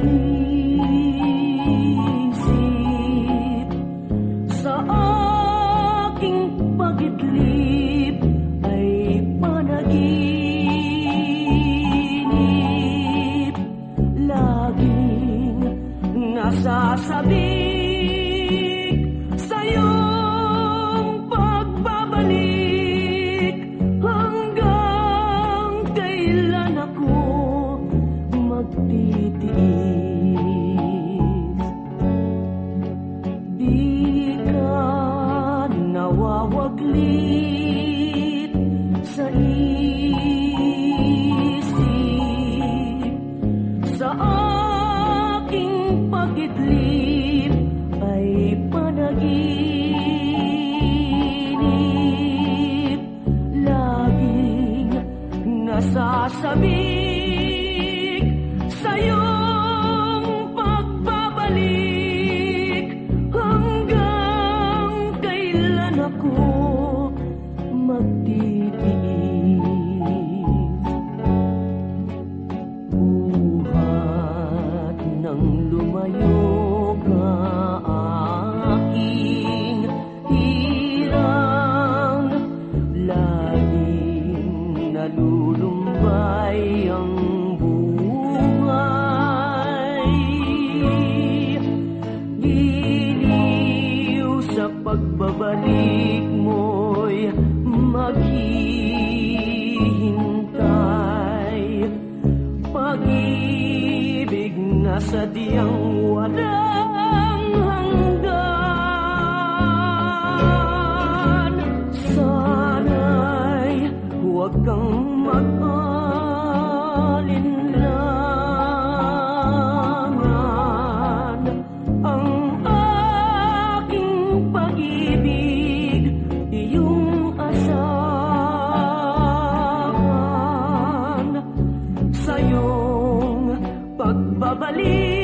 pag-iisip pagidlip ay panaginip. Laging nasasabik sa iyong pagbabalik hanggang kailan ako magtitigil di ka nawawaglit sa isip. Sa aking pagidlip ay panaginip. Laging nasasabik sa iyong pagbabalik magtitiis buhat ng lumayo ka aking hirang. Laging nalulumbay ang buhay. Giliw sa pagbabalik mo'y maghihintay. Pag-ibig na sadyang I believe.